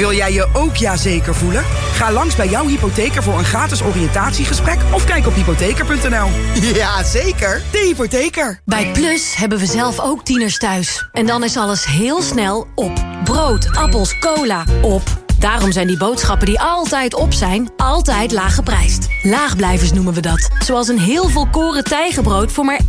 Wil jij je ook jazeker voelen? Ga langs bij jouw hypotheker voor een gratis oriëntatiegesprek of kijk op hypotheker.nl. Ja, zeker. De hypotheker. Bij Plus hebben we zelf ook tieners thuis. En dan is alles heel snel op. Brood, appels, cola, op. Daarom zijn die boodschappen die altijd op zijn, altijd laag geprijsd. Laagblijvers noemen we dat. Zoals een heel volkoren tijgenbrood voor maar 1,23.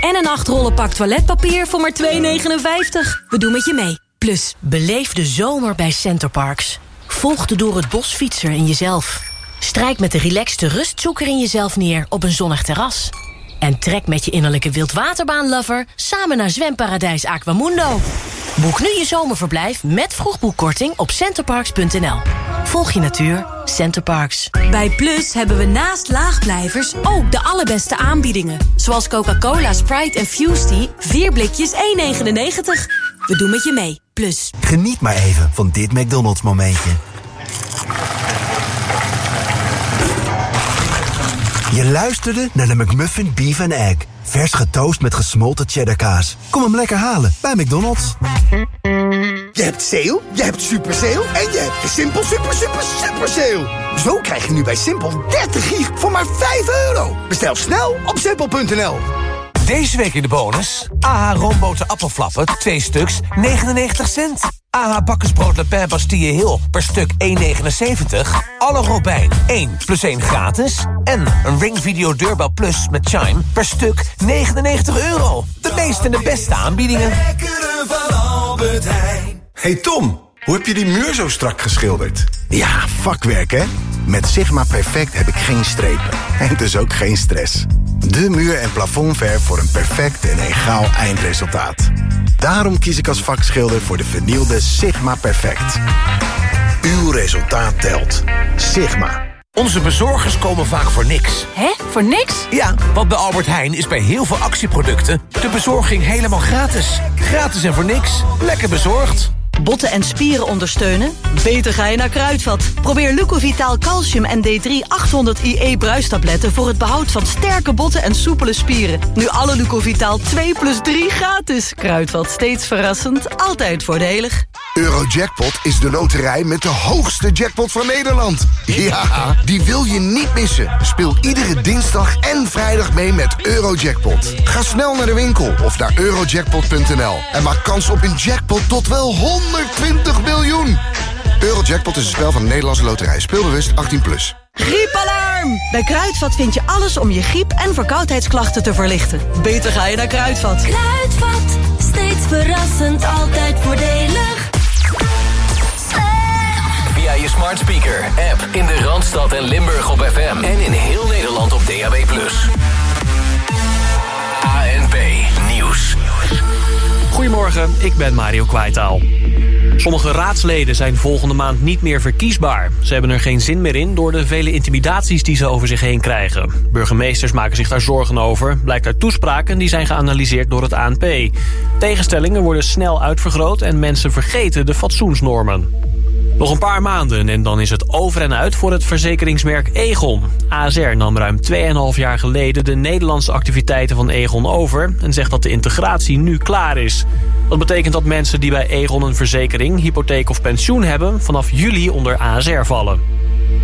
En een 8 rollen pak toiletpapier voor maar 2,59. We doen met je mee. Plus. Beleef de zomer bij Centerparks. Volg de door het bos fietser in jezelf. Strijk met de relaxte rustzoeker in jezelf neer op een zonnig terras. En trek met je innerlijke wildwaterbaanlover samen naar zwemparadijs Aquamundo. Boek nu je zomerverblijf met vroegboekkorting op centerparks.nl. Volg je natuur, Centerparks. Bij Plus hebben we naast laagblijvers ook de allerbeste aanbiedingen. Zoals Coca-Cola, Sprite en Fusty, 4 blikjes 1,99. We doen met je mee. Plus. Geniet maar even van dit McDonald's momentje. Je luisterde naar de McMuffin Beef and Egg. Vers getoast met gesmolten cheddarkaas. Kom hem lekker halen bij McDonald's. Je hebt sale, je hebt super sale en je hebt de Simpel super super super sale. Zo krijg je nu bij Simpel 30 gig voor maar 5 euro. Bestel snel op simpel.nl. Deze week in de bonus. AH roomboten appelflappen, 2 stuks, 99 cent. AH bakkersbrood Le Pen Bastille Hill per stuk 1,79. Alle Robijn 1 plus 1 gratis. En een Ring Video Deurbel Plus met Chime per stuk 99 euro. De meeste en de beste aanbiedingen. Hey Tom, hoe heb je die muur zo strak geschilderd? Ja, vakwerk hè? Met Sigma Perfect heb ik geen strepen. En dus ook geen stress. De muur- en plafondverf voor een perfect en egaal eindresultaat. Daarom kies ik als vakschilder voor de vernielde Sigma Perfect. Uw resultaat telt. Sigma. Onze bezorgers komen vaak voor niks. Hè? Voor niks? Ja, want bij Albert Heijn is bij heel veel actieproducten... de bezorging helemaal gratis. Gratis en voor niks. Lekker bezorgd. Botten en spieren ondersteunen? Beter ga je naar Kruidvat. Probeer Lucovitaal Calcium en D3 800 IE bruistabletten... voor het behoud van sterke botten en soepele spieren. Nu alle Lucovitaal 2 plus 3 gratis. Kruidvat, steeds verrassend, altijd voordelig. Eurojackpot is de loterij met de hoogste jackpot van Nederland. Ja, die wil je niet missen. Speel iedere dinsdag en vrijdag mee met Eurojackpot. Ga snel naar de winkel of naar eurojackpot.nl en maak kans op een jackpot tot wel 120 miljoen. Eurojackpot is een spel van de Nederlandse loterij. Speelbewust 18+. Plus. Griepalarm! Bij Kruidvat vind je alles om je griep- en verkoudheidsklachten te verlichten. Beter ga je naar Kruidvat. Kruidvat, steeds verrassend, altijd voordelig. Via je smart speaker, app in de Randstad en Limburg op FM. En in heel Nederland op DAB+. Goedemorgen, ik ben Mario Kwaitaal. Sommige raadsleden zijn volgende maand niet meer verkiesbaar. Ze hebben er geen zin meer in door de vele intimidaties die ze over zich heen krijgen. Burgemeesters maken zich daar zorgen over. Blijkt uit toespraken die zijn geanalyseerd door het ANP. Tegenstellingen worden snel uitvergroot en mensen vergeten de fatsoensnormen. Nog een paar maanden en dan is het over en uit voor het verzekeringsmerk Egon. ASR nam ruim 2,5 jaar geleden de Nederlandse activiteiten van Egon over... en zegt dat de integratie nu klaar is. Dat betekent dat mensen die bij Egon een verzekering, hypotheek of pensioen hebben... vanaf juli onder ASR vallen.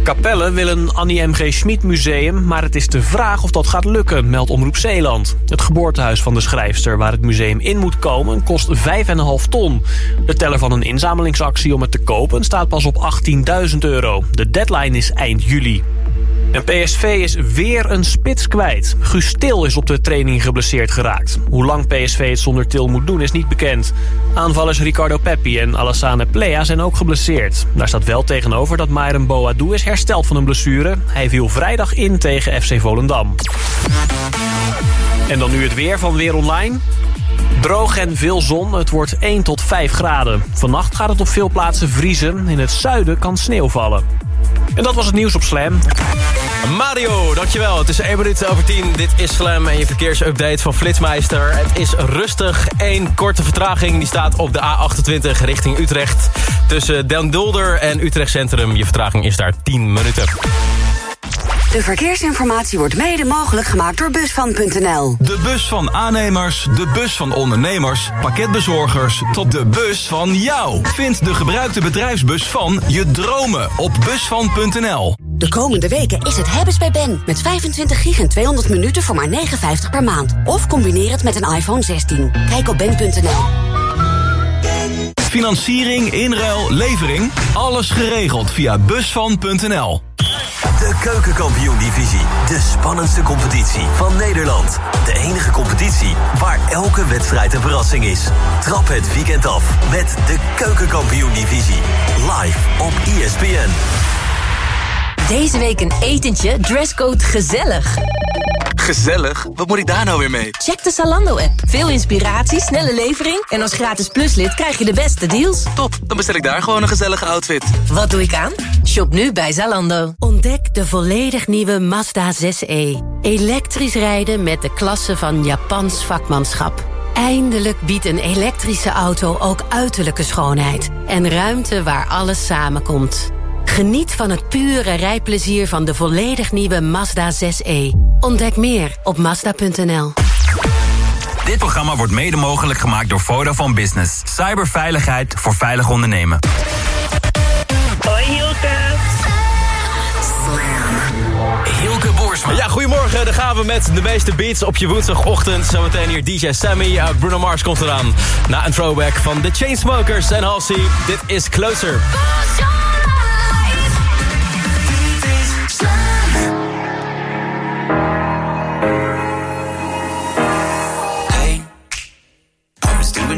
Capelle wil een Annie M.G. Schmid museum, maar het is de vraag of dat gaat lukken, meldt Omroep Zeeland. Het geboortehuis van de schrijfster waar het museum in moet komen kost 5,5 ton. De teller van een inzamelingsactie om het te kopen staat pas op 18.000 euro. De deadline is eind juli. En PSV is weer een spits kwijt. Guus Til is op de training geblesseerd geraakt. Hoe lang PSV het zonder Til moet doen is niet bekend. Aanvallers Ricardo Peppi en Alassane Plea zijn ook geblesseerd. Daar staat wel tegenover dat Myron Boadou is hersteld van een blessure. Hij viel vrijdag in tegen FC Volendam. En dan nu het weer van Weer Online. Droog en veel zon, het wordt 1 tot 5 graden. Vannacht gaat het op veel plaatsen vriezen. In het zuiden kan sneeuw vallen. En dat was het nieuws op Slam. Mario, dankjewel. Het is 1 minuut over 10. Dit is Slam en je verkeersupdate van Flitsmeister. Het is rustig. Eén korte vertraging. Die staat op de A28 richting Utrecht. Tussen Den Dolder en Utrecht Centrum. Je vertraging is daar 10 minuten. De verkeersinformatie wordt mede mogelijk gemaakt door Busvan.nl. De bus van aannemers, de bus van ondernemers, pakketbezorgers... tot de bus van jou. Vind de gebruikte bedrijfsbus van je dromen op Busvan.nl. De komende weken is het hebben's bij Ben. Met 25 gig en 200 minuten voor maar 59 per maand. Of combineer het met een iPhone 16. Kijk op ben.nl. Financiering, inruil, levering. Alles geregeld via busvan.nl. De Keukenkampioen-divisie. De spannendste competitie van Nederland. De enige competitie waar elke wedstrijd een verrassing is. Trap het weekend af met de Keukenkampioen-divisie. Live op ESPN. Deze week een etentje, dresscode gezellig. Gezellig? Wat moet ik daar nou weer mee? Check de Zalando-app. Veel inspiratie, snelle levering... en als gratis pluslid krijg je de beste deals. Top, dan bestel ik daar gewoon een gezellige outfit. Wat doe ik aan? Shop nu bij Zalando. Ontdek de volledig nieuwe Mazda 6e. Elektrisch rijden met de klasse van Japans vakmanschap. Eindelijk biedt een elektrische auto ook uiterlijke schoonheid... en ruimte waar alles samenkomt. Geniet van het pure rijplezier van de volledig nieuwe Mazda 6e. Ontdek meer op Mazda.nl. Dit programma wordt mede mogelijk gemaakt door Vodafone Business. Cyberveiligheid voor veilig ondernemen. Hoi Hilke. Hilke Boersma. Ja, goedemorgen. Dan gaan we met de meeste beats op je woensdagochtend. Zometeen hier DJ Sammy. Uh, Bruno Mars komt eraan. Na een throwback van The Chainsmokers en Halsey. Dit is Closer.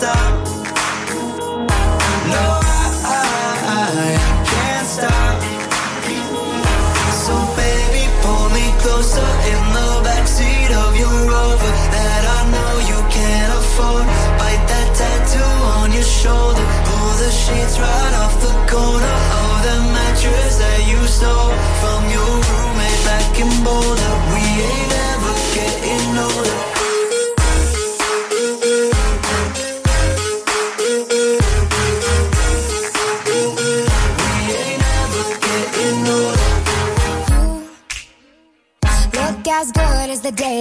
stop. No, I, can't stop. So baby, pull me closer in the backseat of your Rover that I know you can't afford. Bite that tattoo on your shoulder. Pull the sheets right off the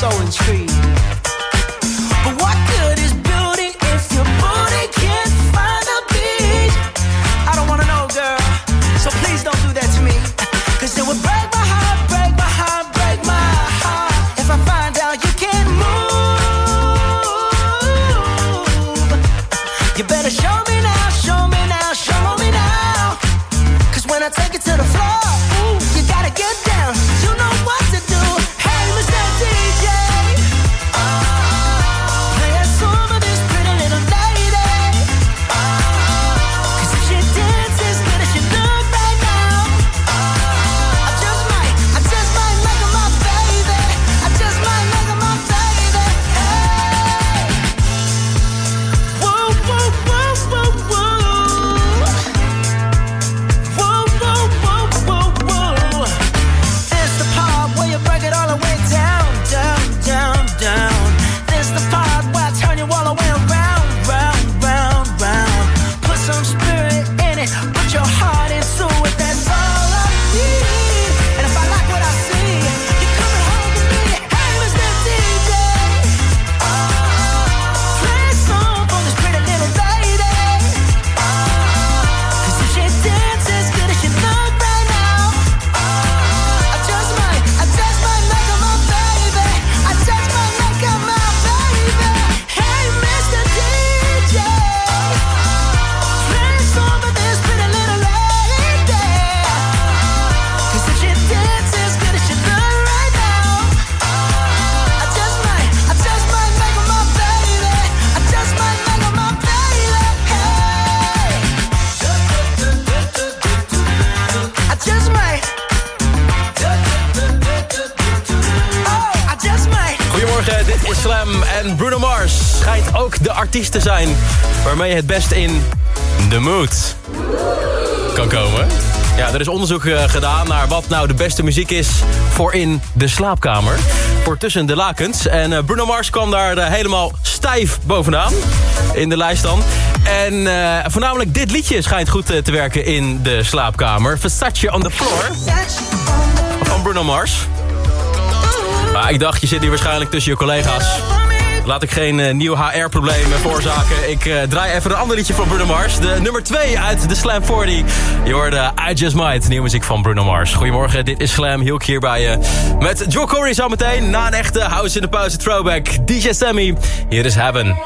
so intrigued. artiesten zijn waarmee je het best in de mood kan komen. Ja, er is onderzoek eh, gedaan naar wat nou de beste muziek is voor in de slaapkamer. Voor tussen de lakens. En eh, Bruno Mars kwam daar eh, helemaal stijf bovenaan in de lijst dan. En voornamelijk dit liedje schijnt goed te werken in de slaapkamer. Versace on the floor van Bruno Mars. Maar ik dacht, je zit hier waarschijnlijk tussen je collega's. Laat ik geen eh, nieuw HR-probleem veroorzaken. Ik eh, draai even een ander liedje van Bruno Mars. De nummer 2 uit de Slam 40. Je hoorde I Just Might, nieuwe muziek van Bruno Mars. Goedemorgen, dit is Slam. Hielk hier bij je. Met Joe Corey zometeen. Na een echte House in de Pauze throwback. DJ Sammy, hier is Heaven.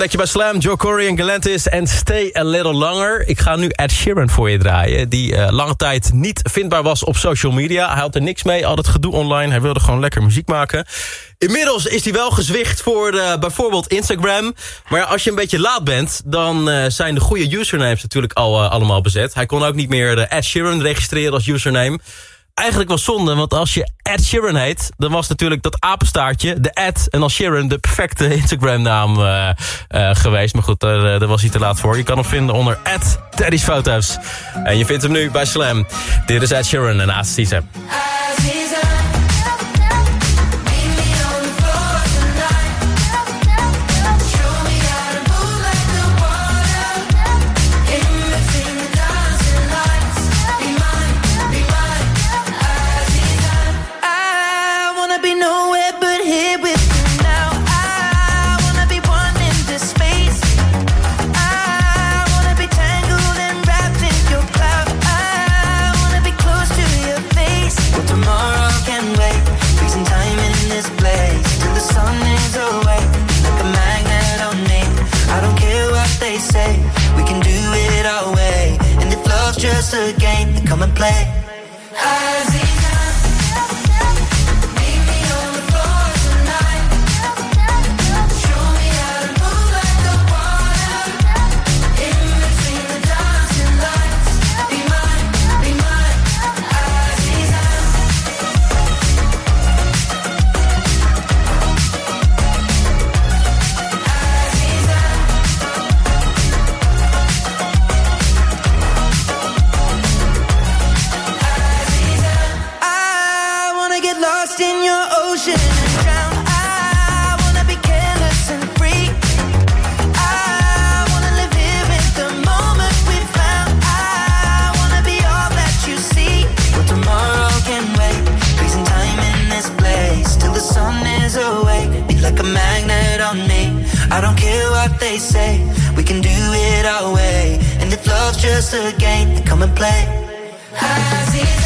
Ontdek je bij Slam, Joe Corey en Galantis en Stay a Little Longer. Ik ga nu Ed Sheeran voor je draaien, die uh, lange tijd niet vindbaar was op social media. Hij had er niks mee, al het gedoe online, hij wilde gewoon lekker muziek maken. Inmiddels is hij wel gezwicht voor uh, bijvoorbeeld Instagram. Maar als je een beetje laat bent, dan uh, zijn de goede usernames natuurlijk al allemaal bezet. Hij kon ook niet meer de Ed registreren als username eigenlijk wel zonde, want als je Ed heet... dan was natuurlijk dat apenstaartje, de Ed en dan Sheeran... de perfecte Instagram-naam uh, uh, geweest. Maar goed, daar, daar, was hij te laat voor. Je kan hem vinden onder Ed Foto's. En je vindt hem nu bij Slam. Dit is Ed Sheeran en Aziza. just come and play. What they say. We can do it our way. And if love's just a game, then come and play. Aziza. Meet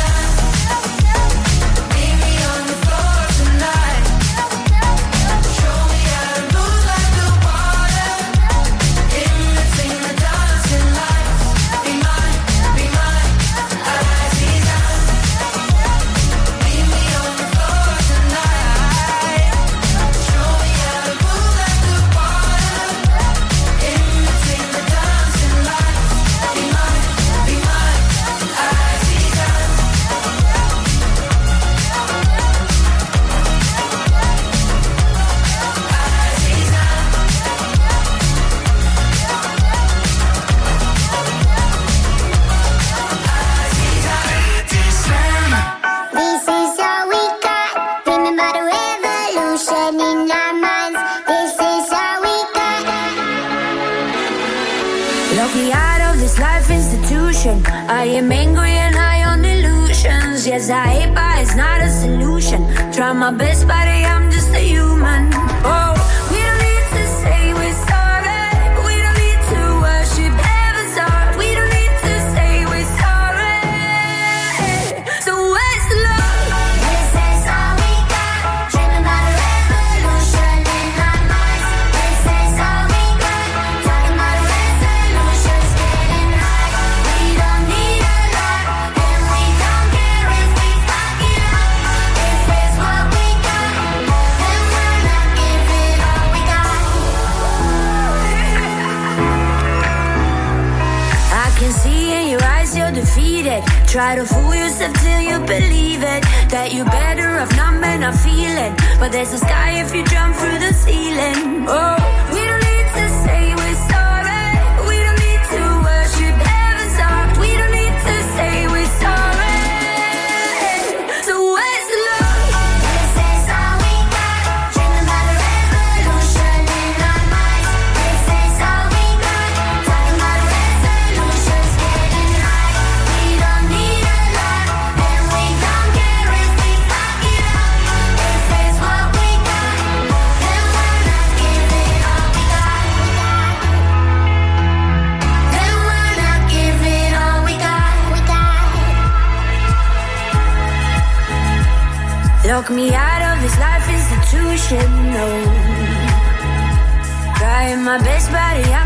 can see in your eyes you're defeated. Try to fool yourself till you believe it. That you're better off not men not feeling. But there's a sky if you jump through the ceiling. Oh, we don't need to say Lock me out of this life institution, no. Try Trying my best, buddy, I'm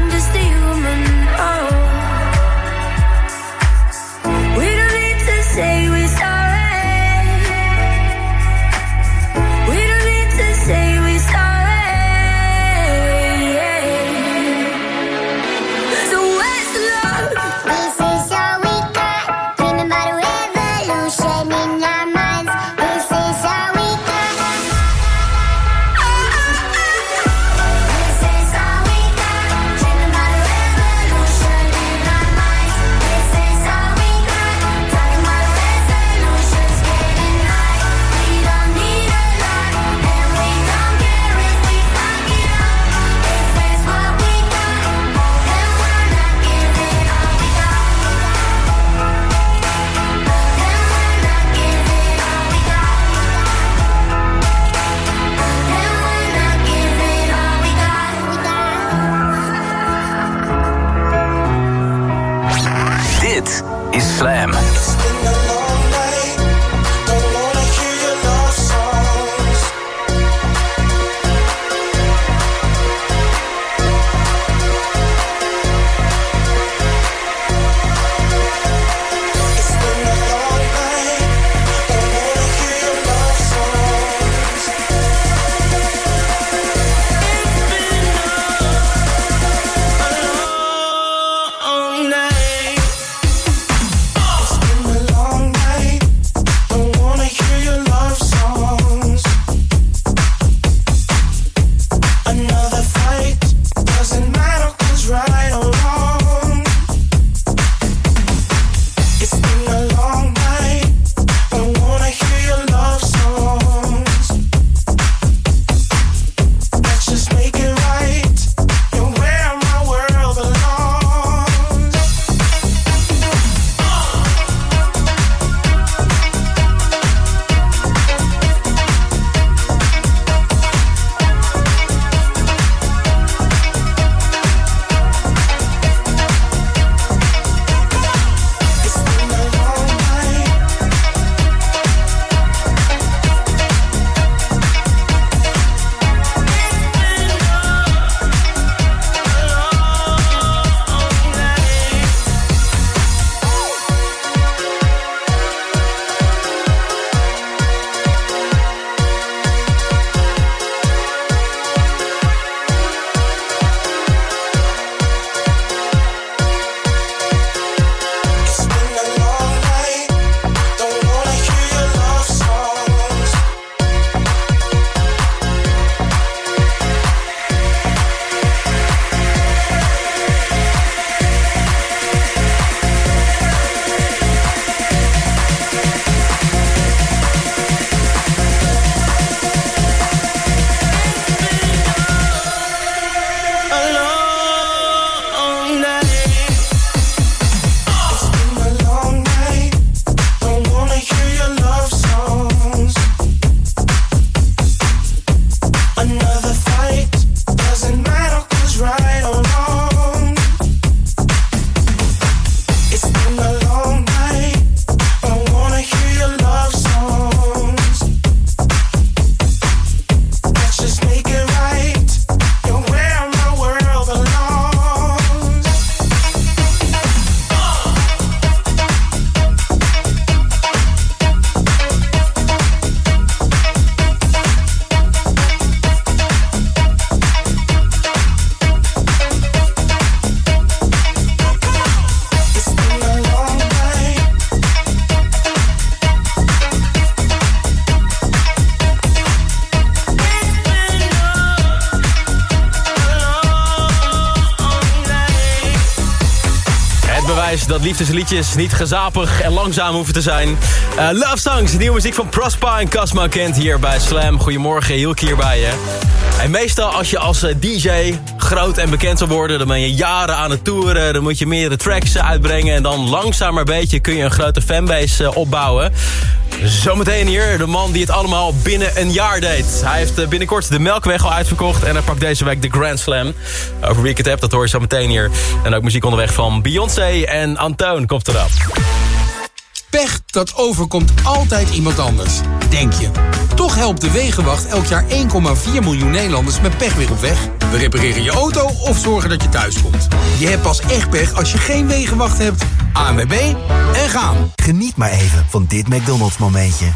liefdesliedjes niet gezapig en langzaam hoeven te zijn. Eh, Love Songs, nieuwe muziek van Prospa en Casma kent hier bij Slam. Goedemorgen, Hielke hier bij je. En meestal als je als eh, DJ groot en bekend wil worden... dan ben je jaren aan het toeren, dan moet je meerdere tracks uitbrengen... en dan langzaam maar beetje kun je een grote fanbase eh, opbouwen. Zometeen hier, de man die het allemaal binnen een jaar deed. Hij heeft eh, binnenkort de Melkweg al uitverkocht... en hij pakt deze week de Grand Slam. Over wie ik heb, dat hoor je zo meteen hier. En ook muziek onderweg van Beyoncé en Antoon komt erop. Pech, dat overkomt altijd iemand anders. Denk je. Toch helpt de Wegenwacht elk jaar 1,4 miljoen Nederlanders met pech weer op weg. We repareren je auto of zorgen dat je thuis komt. Je hebt pas echt pech als je geen Wegenwacht hebt. ANWB en gaan. Geniet maar even van dit McDonald's momentje.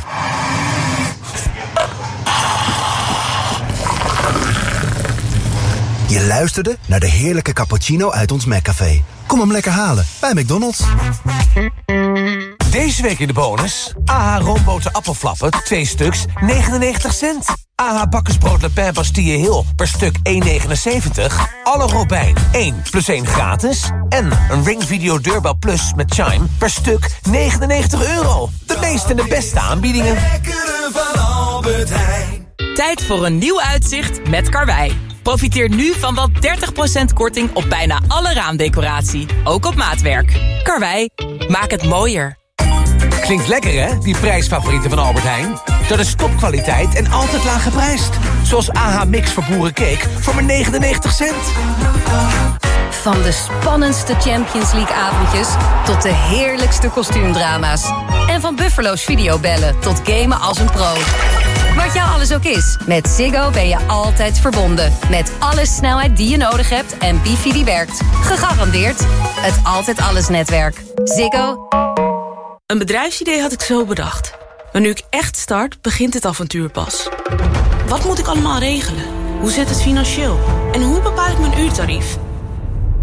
Je luisterde naar de heerlijke cappuccino uit ons McCafé. Kom hem lekker halen bij McDonald's. Deze week in de bonus. AH roomboten appelflappen, 2 stuks, 99 cent. AH bakkersbrood Le Pen Bastille Hill per stuk 1,79. Alle Robijn 1 plus 1 gratis. En een Ring Video Deurbel Plus met Chime per stuk 99 euro. De meeste en de beste aanbiedingen. van Albert Heijn. Tijd voor een nieuw uitzicht met Karwei. Profiteer nu van wel 30% korting op bijna alle raamdecoratie. Ook op maatwerk. Karwei, maak het mooier. Klinkt lekker hè, die prijsfavorieten van Albert Heijn? Dat is topkwaliteit en altijd laag geprijsd. Zoals AH Mix voor boerencake voor maar 99 cent. Van de spannendste Champions League avondjes tot de heerlijkste kostuumdrama's. En van Buffalo's videobellen tot gamen als een pro. Wat jou alles ook is, met Ziggo ben je altijd verbonden. Met alle snelheid die je nodig hebt en wifi die werkt. Gegarandeerd het Altijd Alles netwerk. Ziggo. Een bedrijfsidee had ik zo bedacht. Maar nu ik echt start, begint het avontuur pas. Wat moet ik allemaal regelen? Hoe zit het financieel? En hoe bepaal ik mijn uurtarief?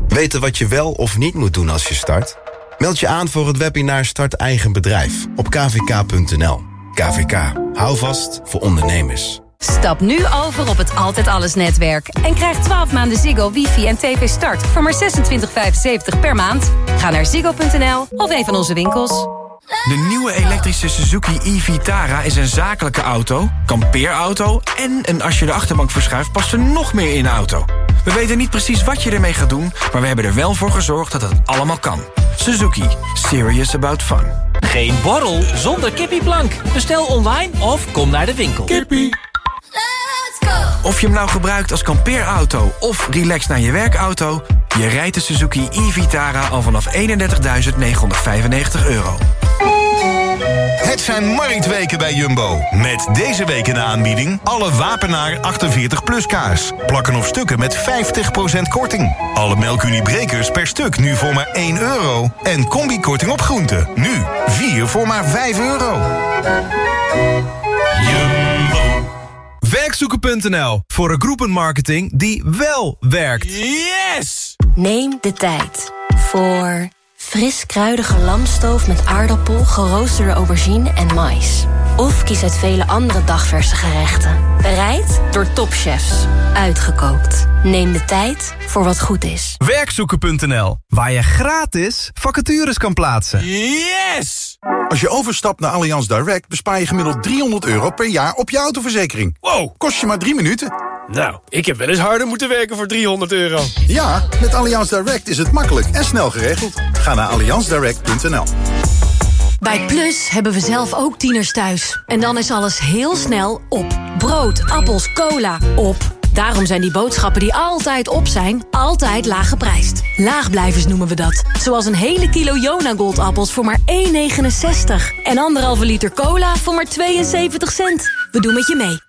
Weten wat je wel of niet moet doen als je start? Meld je aan voor het webinar Start Eigen Bedrijf op kvk.nl. KVK. Hou vast voor ondernemers. Stap nu over op het Altijd Alles netwerk. En krijg 12 maanden Ziggo, wifi en tv start voor maar 26,75 per maand. Ga naar ziggo.nl of een van onze winkels. De nieuwe elektrische Suzuki e-Vitara is een zakelijke auto, kampeerauto... en een als je de achterbank verschuift past er nog meer in de auto. We weten niet precies wat je ermee gaat doen... maar we hebben er wel voor gezorgd dat het allemaal kan. Suzuki. Serious about fun. Geen borrel zonder kippieplank. Bestel online of kom naar de winkel. Kippie. Of je hem nou gebruikt als kampeerauto of relax naar je werkauto... je rijdt de Suzuki e-Vitara al vanaf 31.995 euro. Het zijn marktweken bij Jumbo. Met deze week in de aanbieding alle Wapenaar 48 plus kaas. Plakken of stukken met 50% korting. Alle melkuniebrekers per stuk nu voor maar 1 euro. En combikorting op groenten. Nu 4 voor maar 5 euro. Werkzoeken.nl voor een groepenmarketing die wel werkt. Yes! Neem de tijd voor fris kruidige lamstoof met aardappel, geroosterde aubergine en mais. Of kies uit vele andere dagverse gerechten. Bereid door topchefs. Uitgekookt. Neem de tijd voor wat goed is. Werkzoeken.nl waar je gratis vacatures kan plaatsen. Yes! Als je overstapt naar Allianz Direct bespaar je gemiddeld 300 euro per jaar op je autoverzekering. Wow, kost je maar drie minuten. Nou, ik heb wel eens harder moeten werken voor 300 euro. Ja, met Allianz Direct is het makkelijk en snel geregeld. Ga naar allianzdirect.nl. Bij Plus hebben we zelf ook tieners thuis. En dan is alles heel snel op. Brood, appels, cola, op. Daarom zijn die boodschappen die altijd op zijn, altijd laag geprijsd. Laagblijvers noemen we dat. Zoals een hele kilo Jona Goldappels voor maar 1,69. En anderhalve liter cola voor maar 72 cent. We doen met je mee.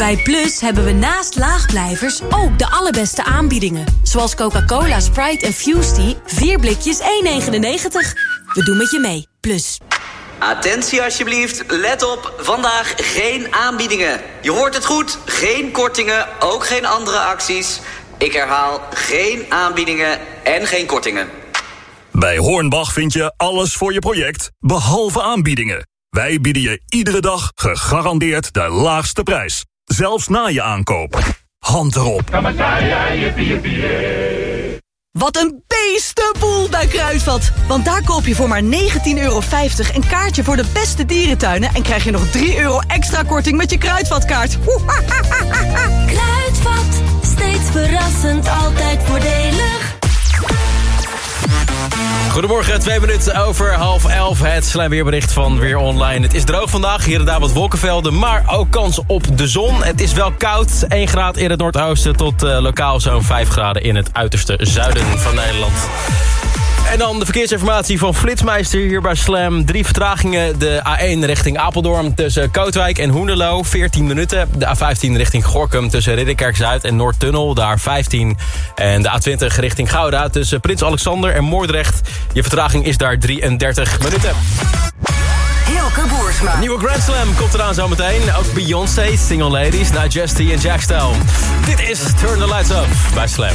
Bij Plus hebben we naast laagblijvers ook de allerbeste aanbiedingen. Zoals Coca-Cola, Sprite en Fusty. 4 blikjes 1,99. We doen met je mee. Plus. Attentie alsjeblieft, let op, vandaag geen aanbiedingen. Je hoort het goed, geen kortingen, ook geen andere acties. Ik herhaal, geen aanbiedingen en geen kortingen. Bij Hornbach vind je alles voor je project, behalve aanbiedingen. Wij bieden je iedere dag gegarandeerd de laagste prijs. Zelfs na je aankoop. Hand erop. Wat een beestenboel bij Kruidvat. Want daar koop je voor maar 19,50 euro een kaartje voor de beste dierentuinen... en krijg je nog 3 euro extra korting met je Kruidvatkaart. Kruidvat, steeds verrassend, altijd voordelig. Goedemorgen, twee minuten over half elf. Het slijmweerbericht van Weer Online. Het is droog vandaag, hier en daar wat wolkenvelden, maar ook kans op de zon. Het is wel koud, 1 graad in het noordoosten tot uh, lokaal zo'n 5 graden in het uiterste zuiden van Nederland. En dan de verkeersinformatie van Flitsmeister hier bij Slam. Drie vertragingen. De A1 richting Apeldoorn tussen Kootwijk en Hoenderloo. 14 minuten. De A15 richting Gorkum tussen Ridderkerk-Zuid en Noordtunnel. Daar 15. En de A20 richting Gouda tussen Prins Alexander en Moordrecht. Je vertraging is daar 33 minuten. Hilke Boersma. Nieuwe Grand Slam komt eraan zometeen. Ook Beyoncé, Single Ladies, Majesty en Jack Stone. Dit is Turn the Lights Up bij Slam.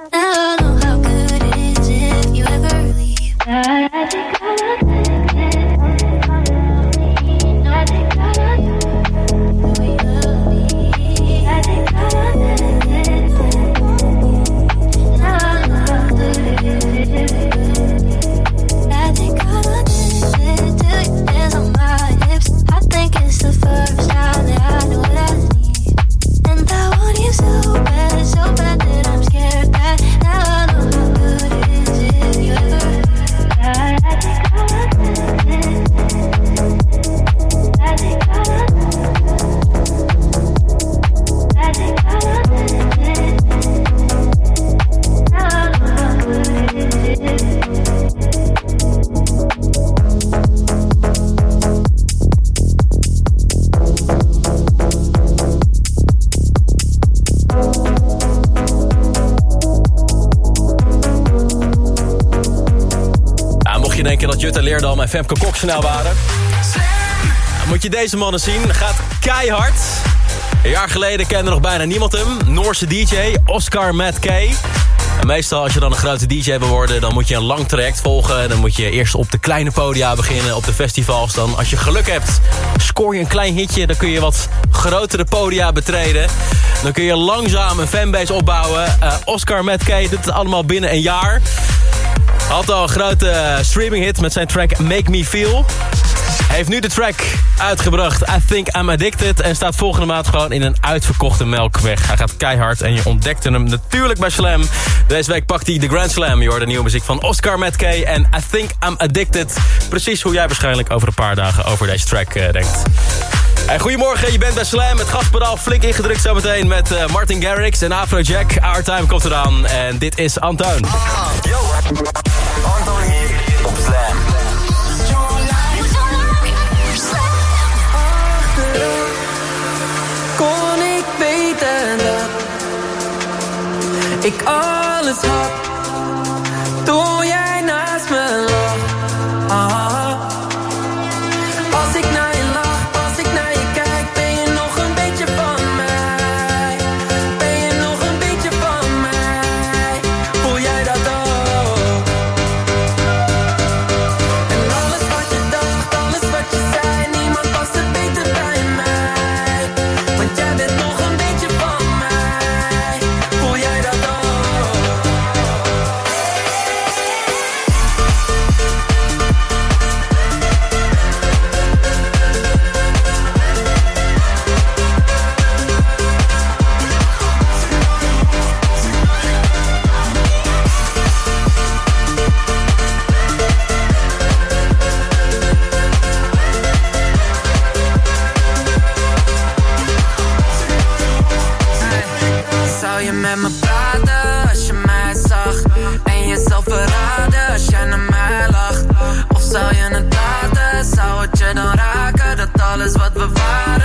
Femke snel nou waren. Nou, moet je deze mannen zien, gaat keihard. Een jaar geleden kende nog bijna niemand hem. Noorse DJ, Oscar Matt K. Meestal als je dan een grote DJ wil worden... dan moet je een lang traject volgen. Dan moet je eerst op de kleine podia beginnen, op de festivals. Dan als je geluk hebt, scoor je een klein hitje... dan kun je wat grotere podia betreden. Dan kun je langzaam een fanbase opbouwen. Eh, Oscar Matt K doet het allemaal binnen een jaar. Had al een grote eh, streaming-hit met zijn track Make Me Feel. Hij heeft nu de track uitgebracht, I Think I'm Addicted... en staat volgende maand gewoon in een uitverkochte melkweg. Hij gaat keihard en je ontdekte hem natuurlijk bij Slam. Deze week pakt hij de Grand Slam. Je hoort de nieuwe muziek van Oscar Metke en I Think I'm Addicted. Precies hoe jij waarschijnlijk over een paar dagen over deze track eh, denkt. En goedemorgen, je bent bij Slam. Het gaspedaal flink ingedrukt zometeen met eh, Martin Garrix en Afrojack. Our Time komt eraan en dit is Antoon. Kon ik ik alles dan raken dat alles wat we waren.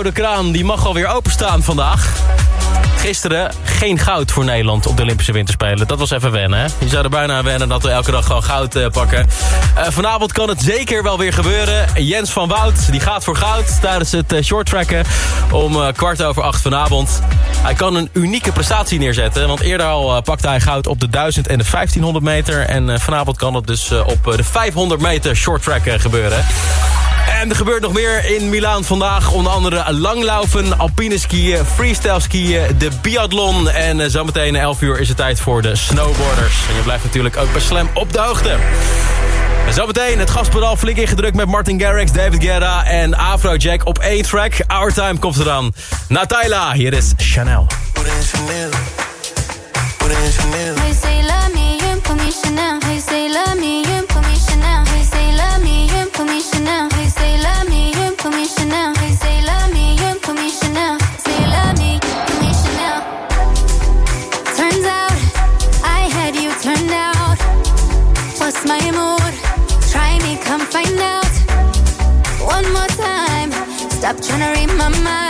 De kraan die mag alweer openstaan vandaag. Gisteren geen goud voor Nederland op de Olympische Winterspelen. Dat was even wennen, hè? Je zou er bijna aan wennen dat we elke dag gewoon goud eh, pakken. Eh, vanavond kan het zeker wel weer gebeuren. Jens van Woud, die gaat voor goud tijdens het uh, shorttracken om kwart over acht vanavond. Hij kan een unieke prestatie neerzetten, want eerder al pakte hij goud op de 1000 en de 1500 meter. En vanavond kan het dus op de 500 meter shorttrack gebeuren. En er gebeurt nog meer in Milaan vandaag. Onder andere langlaufen, alpine skiën, freestyle skiën, de biathlon. En eh, zometeen 11 uur is het tijd voor de snowboarders. En je blijft natuurlijk ook bij Slam op de hoogte. En zometeen het gaspedaal flink ingedrukt met Martin Garrix, David Guerra en Afrojack op één track. Our Time komt eraan. dan. Hier is Chanel. Stop trying to read my mind.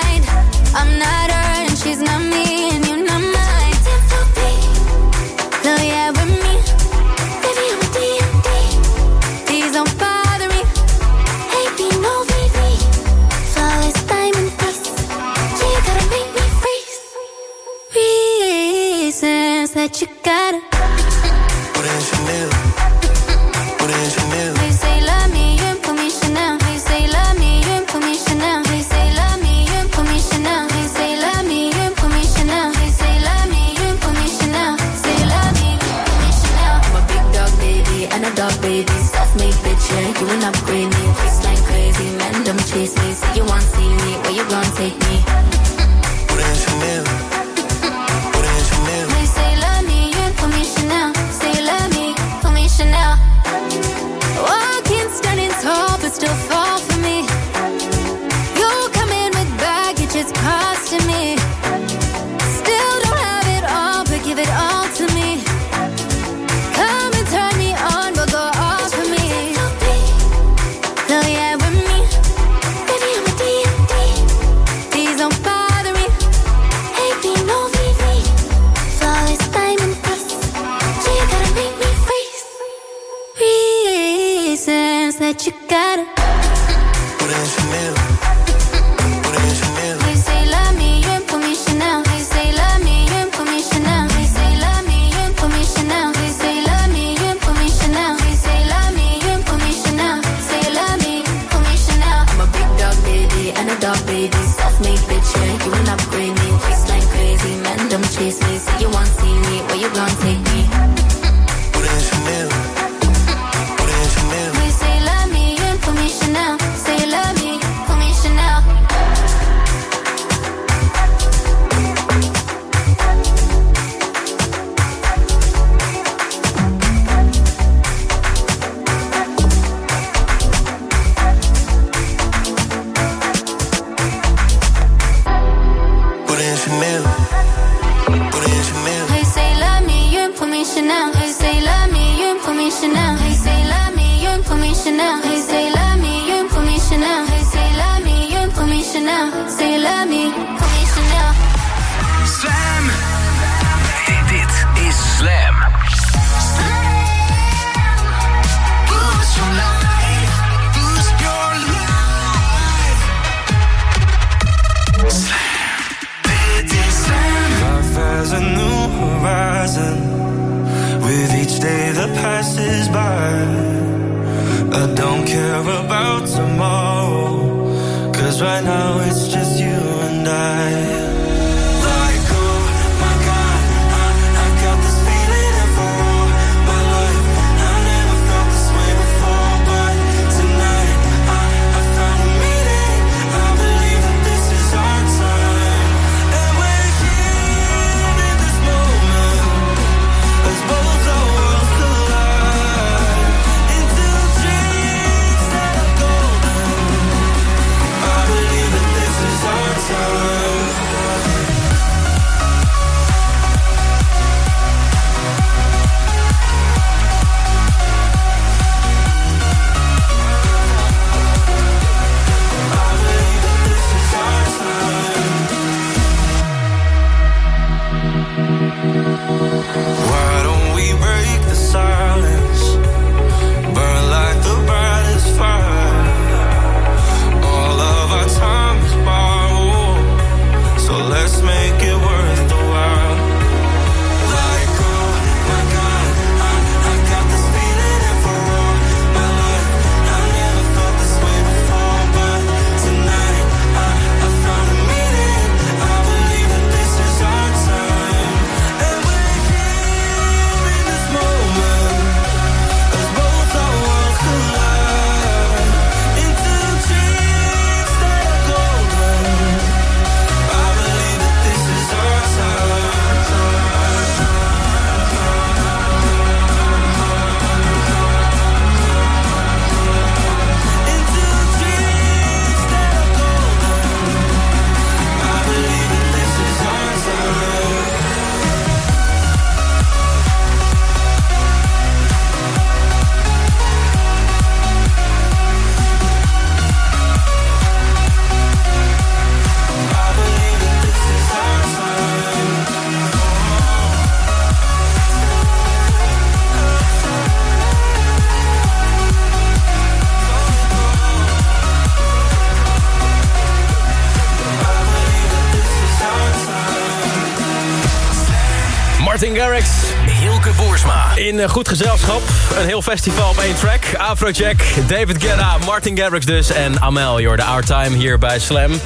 Eh, goed gezelschap. Een heel festival op één track. Afrojack, David Guetta, Martin Garrix dus en Amel. The Our Time hier bij Slam.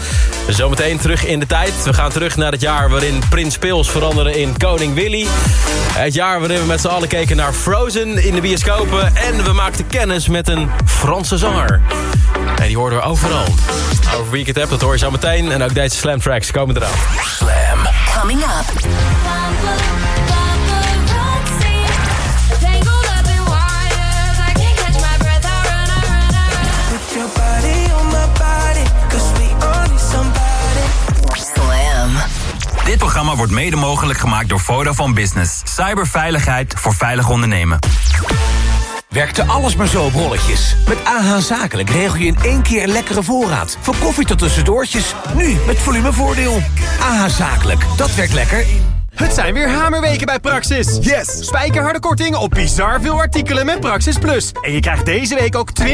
Zometeen terug in de tijd. We gaan terug naar het jaar waarin Prins Pils veranderde in Koning Willy. Het jaar waarin we met z'n allen keken naar Frozen in de bioscopen. En we maakten kennis met een Franse zanger. En die hoorden we overal. Over wie ik het heb, dat hoor je zo meteen. En ook deze Slam tracks komen eraan. Slam. Coming up. Dit programma wordt mede mogelijk gemaakt door Vodafone Business. Cyberveiligheid voor veilig ondernemen. Werkte alles maar zo op rolletjes? Met AH Zakelijk regel je in één keer een lekkere voorraad. Van koffie tot tussendoortjes. Nu met volumevoordeel. AH Zakelijk, dat werkt lekker. Het zijn weer hamerweken bij Praxis. Yes! Spijkerharde korting op bizar veel artikelen met Praxis Plus. En je krijgt deze week ook 20%... 20%?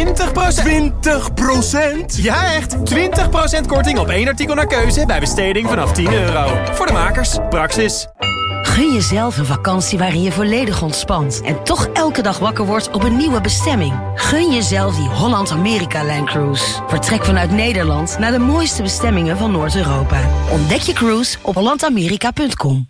Ja, echt! 20% korting op één artikel naar keuze bij besteding vanaf 10 euro. Voor de makers, Praxis. Gun jezelf een vakantie waarin je volledig ontspant en toch elke dag wakker wordt op een nieuwe bestemming. Gun jezelf die Holland-Amerika-lijn cruise. Vertrek vanuit Nederland naar de mooiste bestemmingen van Noord-Europa. Ontdek je cruise op hollandamerika.com.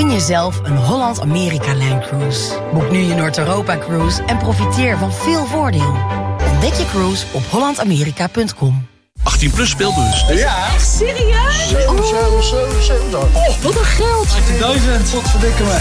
Gun jezelf een Holland-Amerika-lijn cruise. Boek nu je Noord-Europa-cruise en profiteer van veel voordeel. Ontdek je cruise op hollandamerika.com. 18 plus speelbus. Ja. Echt serieus? 7, 7, 7, 7. Oh, wat een geld. 18.000. Wat verdikken me.